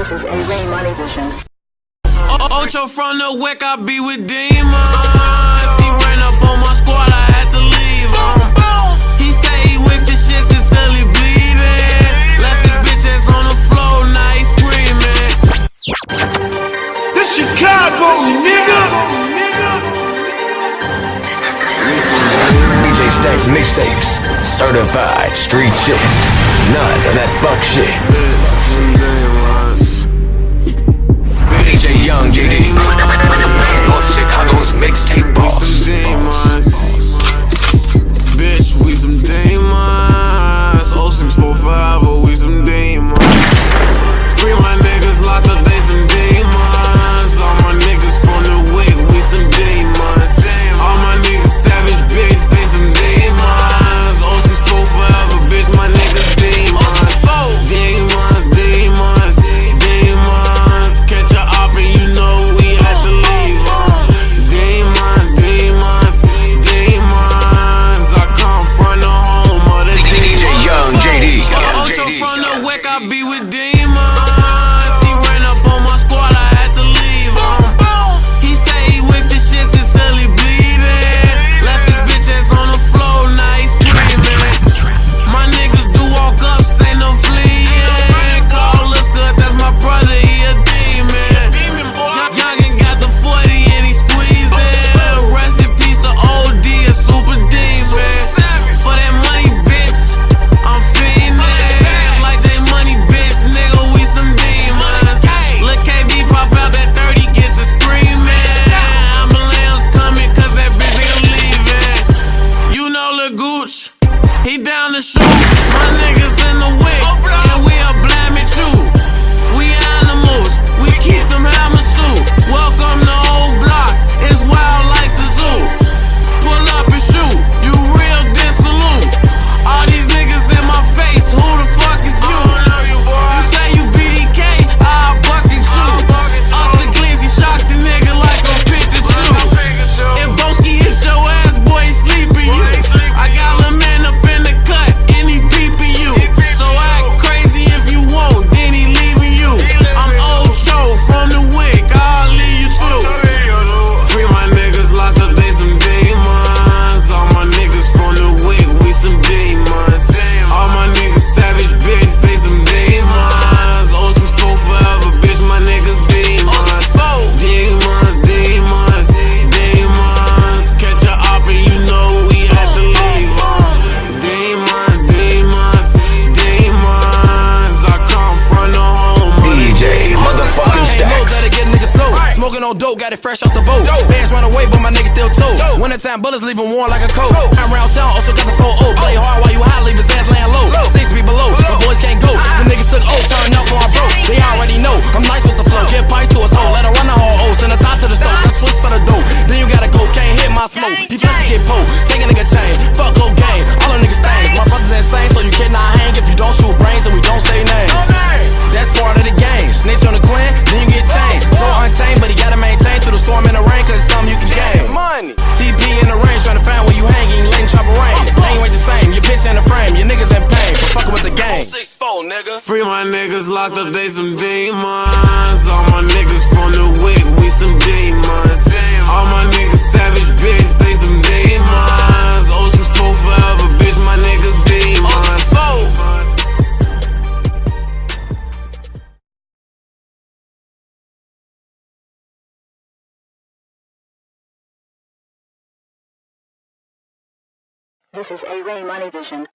This is a Rain Ocho from the WICK, I be with demons. He ran up on my squad, I had to leave him. He say he whipped the shit until he bleeding. Left his bitch ass on the floor, now he screaming. This Chicago, nigga. DJ Stacks mixtapes, certified street shit, none of that fuck shit. Young JD. dope, got it fresh off the boat. Bands run away, but my niggas still tow. Wintertime bullets leave them warm like a coat. I'm round town, also got the 4 0. Play hard while you high, leave his ass laying low. Six be below, my boys can't go. The niggas took O, turn up on my bro. They already know, I'm nice with the flow. Get pipe to a soul, let her run the whole O. Send a top to the stove, switch for the dope, Then you gotta go, can't hit my smoke. You flex get po, take a nigga chain. on, nigga. Free my niggas locked up, they some demons. All my niggas from the wick, we some demons. All my niggas savage, bitch, they some demons. Ocean smoke forever, bitch, my niggas demons. This is A-Ray Money Vision.